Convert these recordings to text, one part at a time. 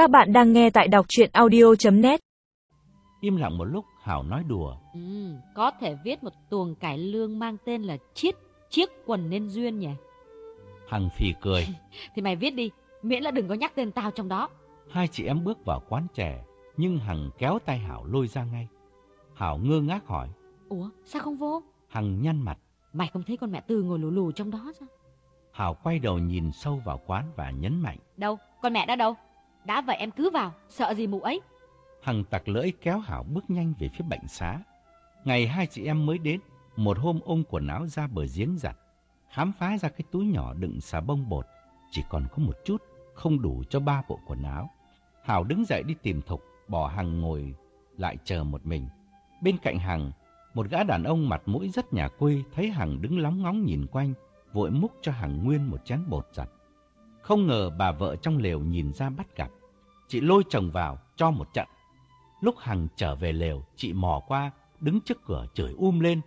Các bạn đang nghe tại đọc chuyện audio.net Im lặng một lúc, Hảo nói đùa. Ừ, có thể viết một tuồng cải lương mang tên là Chiết Chiếc quần nên duyên nhỉ? Hằng phì cười. Thì mày viết đi, miễn là đừng có nhắc tên tao trong đó. Hai chị em bước vào quán chè, nhưng Hằng kéo tay Hảo lôi ra ngay. Hảo ngơ ngác hỏi. Ủa, sao không vô? Hằng nhăn mặt. Mày không thấy con mẹ Tư ngồi lù lù trong đó sao? Hảo quay đầu nhìn sâu vào quán và nhấn mạnh. Đâu, con mẹ đã đâu? Đã vậy em cứ vào, sợ gì mụ ấy? Hằng tặc lưỡi kéo Hảo bước nhanh về phía bệnh xá. Ngày hai chị em mới đến, một hôm ôm quần áo ra bờ giếng giặt. Khám phá ra cái túi nhỏ đựng xà bông bột, chỉ còn có một chút, không đủ cho ba bộ quần áo. Hảo đứng dậy đi tìm Thục, bỏ Hằng ngồi lại chờ một mình. Bên cạnh Hằng, một gã đàn ông mặt mũi rất nhà quê thấy Hằng đứng lóng ngóng nhìn quanh, vội múc cho Hằng Nguyên một chén bột giặt. Không ngờ bà vợ trong lều nhìn ra bắt gặp. Chị lôi chồng vào, cho một trận. Lúc Hằng trở về lều, chị mò qua, đứng trước cửa chửi um lên.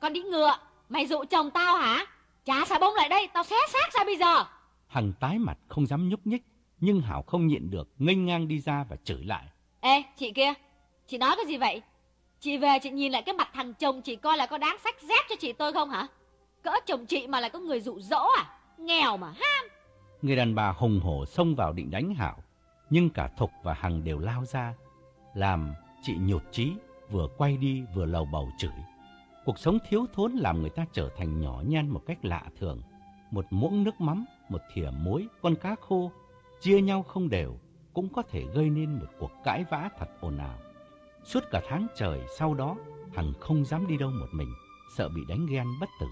Con đi ngựa, mày dụ chồng tao hả? Trả xà bông lại đây, tao xé xác ra bây giờ. Hằng tái mặt không dám nhúc nhích, nhưng Hảo không nhịn được, nghênh ngang đi ra và chửi lại. Ê, chị kia, chị nói cái gì vậy? Chị về chị nhìn lại cái mặt thằng chồng chị coi là có đáng sách dép cho chị tôi không hả? Cỡ chồng chị mà lại có người dụ dỗ à? Nghèo mà ham. Người đàn bà hùng hổ xông vào định đánh Hảo, nhưng cả Thục và Hằng đều lao ra, làm chị nhột chí, vừa quay đi vừa lầu bầu chửi. Cuộc sống thiếu thốn làm người ta trở thành nhỏ nhen một cách lạ thường. Một muỗng nước mắm, một thìa muối, con cá khô, chia nhau không đều, cũng có thể gây nên một cuộc cãi vã thật ồn ào. Suốt cả tháng trời sau đó, Hằng không dám đi đâu một mình, sợ bị đánh ghen bất tử.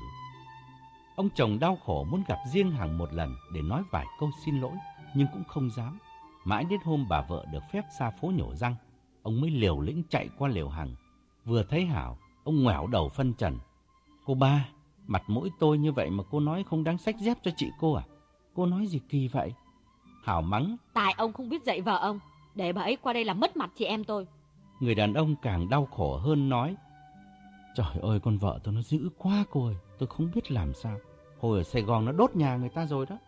Ông chồng đau khổ muốn gặp riêng Hằng một lần để nói vài câu xin lỗi, nhưng cũng không dám. Mãi đến hôm bà vợ được phép ra phố nhổ răng, ông mới liều lĩnh chạy qua liều Hằng. Vừa thấy Hảo, ông ngoẻo đầu phân trần. Cô ba, mặt mũi tôi như vậy mà cô nói không đáng sách dép cho chị cô à? Cô nói gì kỳ vậy? Hảo mắng. Tại ông không biết dạy vợ ông, để bà ấy qua đây làm mất mặt chị em tôi. Người đàn ông càng đau khổ hơn nói. Trời ơi, con vợ tôi nó dữ quá cô ơi, tôi không biết làm sao. Hồi ở Sài Gòn nó đốt nhà người ta rồi đó.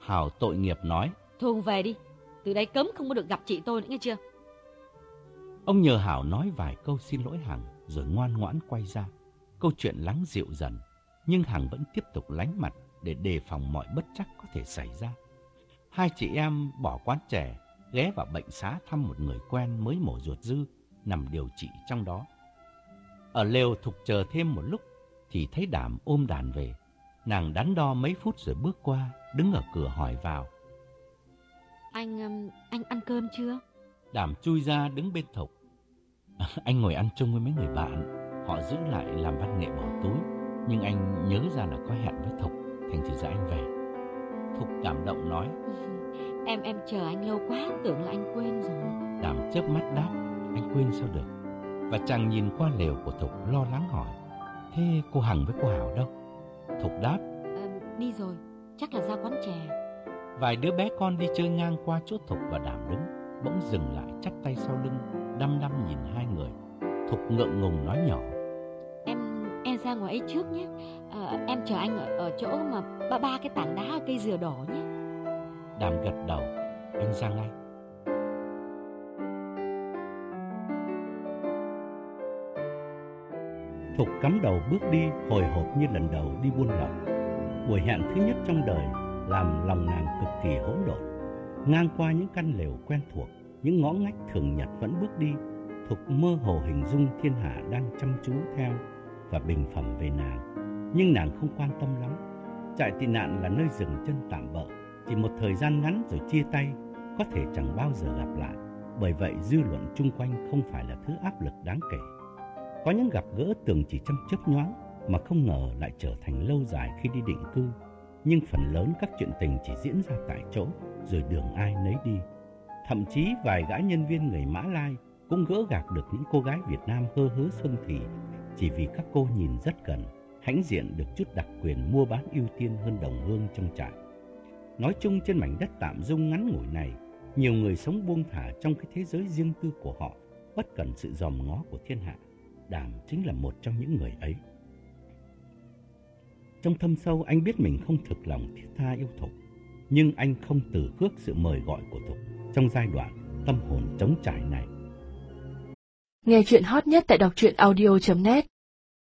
Hảo tội nghiệp nói. Thôi về đi, từ đây cấm không có được gặp chị tôi nữa nghe chưa? Ông nhờ Hảo nói vài câu xin lỗi Hằng rồi ngoan ngoãn quay ra. Câu chuyện lắng dịu dần, nhưng Hằng vẫn tiếp tục lánh mặt để đề phòng mọi bất chắc có thể xảy ra. Hai chị em bỏ quán trẻ, ghé vào bệnh xá thăm một người quen mới mổ ruột dư, nằm điều trị trong đó. Ở lều thục chờ thêm một lúc, thì thấy đảm ôm đàn về. Nàng đắn đo mấy phút rồi bước qua, đứng ở cửa hỏi vào. Anh, anh ăn cơm chưa? Đảm chui ra đứng bên Thục. anh ngồi ăn chung với mấy người bạn. Họ giữ lại làm văn nghệ bỏ túi. Nhưng anh nhớ ra là có hẹn với Thục. Thành thử ra anh về. Thục cảm động nói. Em em chờ anh lâu quá, tưởng là anh quên rồi. Đảm chớp mắt đáp. Anh quên sao được. Và chàng nhìn qua lều của Thục lo lắng hỏi. Thế cô Hằng với cô Hảo đâu? Thục đáp. À, đi rồi, chắc là ra quán chè. Vài đứa bé con đi chơi ngang qua chỗ Thục và Đảm đứng, bỗng dừng lại chắp tay sau lưng, đăm đăm nhìn hai người. Thục ngượng ngùng nói nhỏ. Em em ra ngoài ấy trước nhé. À, em chờ anh ở, ở chỗ mà ba ba cái tảng đá cây dừa đỏ nhé. Đảm gật đầu, anh ra ngay. Thục cắm đầu bước đi hồi hộp như lần đầu đi buôn lậu. Buổi hẹn thứ nhất trong đời làm lòng nàng cực kỳ hỗn độn. Ngang qua những căn lều quen thuộc, những ngõ ngách thường nhật vẫn bước đi, Thục mơ hồ hình dung thiên hạ đang chăm chú theo và bình phẩm về nàng. Nhưng nàng không quan tâm lắm. Trại tị nạn là nơi dừng chân tạm bợ, chỉ một thời gian ngắn rồi chia tay, có thể chẳng bao giờ gặp lại. Bởi vậy dư luận chung quanh không phải là thứ áp lực đáng kể. Có những gặp gỡ tưởng chỉ trong chớp nhoáng mà không ngờ lại trở thành lâu dài khi đi định cư nhưng phần lớn các chuyện tình chỉ diễn ra tại chỗ rồi đường ai nấy đi. Thậm chí vài gã nhân viên người Mã Lai cũng gỡ gạc được những cô gái Việt Nam hơ hớ xuân thì chỉ vì các cô nhìn rất gần, hãnh diện được chút đặc quyền mua bán ưu tiên hơn đồng hương trong trại. Nói chung trên mảnh đất tạm dung ngắn ngủi này, nhiều người sống buông thả trong cái thế giới riêng tư của họ, bất cần sự dòm ngó của thiên hạ. Đàm chính là một trong những người ấy. Trong thâm sâu anh biết mình không thực lòng thiết tha yêu Thục, nhưng anh không từ khước sự mời gọi của Thục trong giai đoạn tâm hồn trống trải này. Nghe chuyện hot nhất tại đọc truyện audio.net